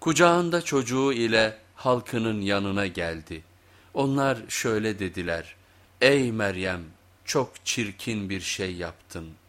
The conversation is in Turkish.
Kucağında çocuğu ile halkının yanına geldi. Onlar şöyle dediler, ey Meryem çok çirkin bir şey yaptın.''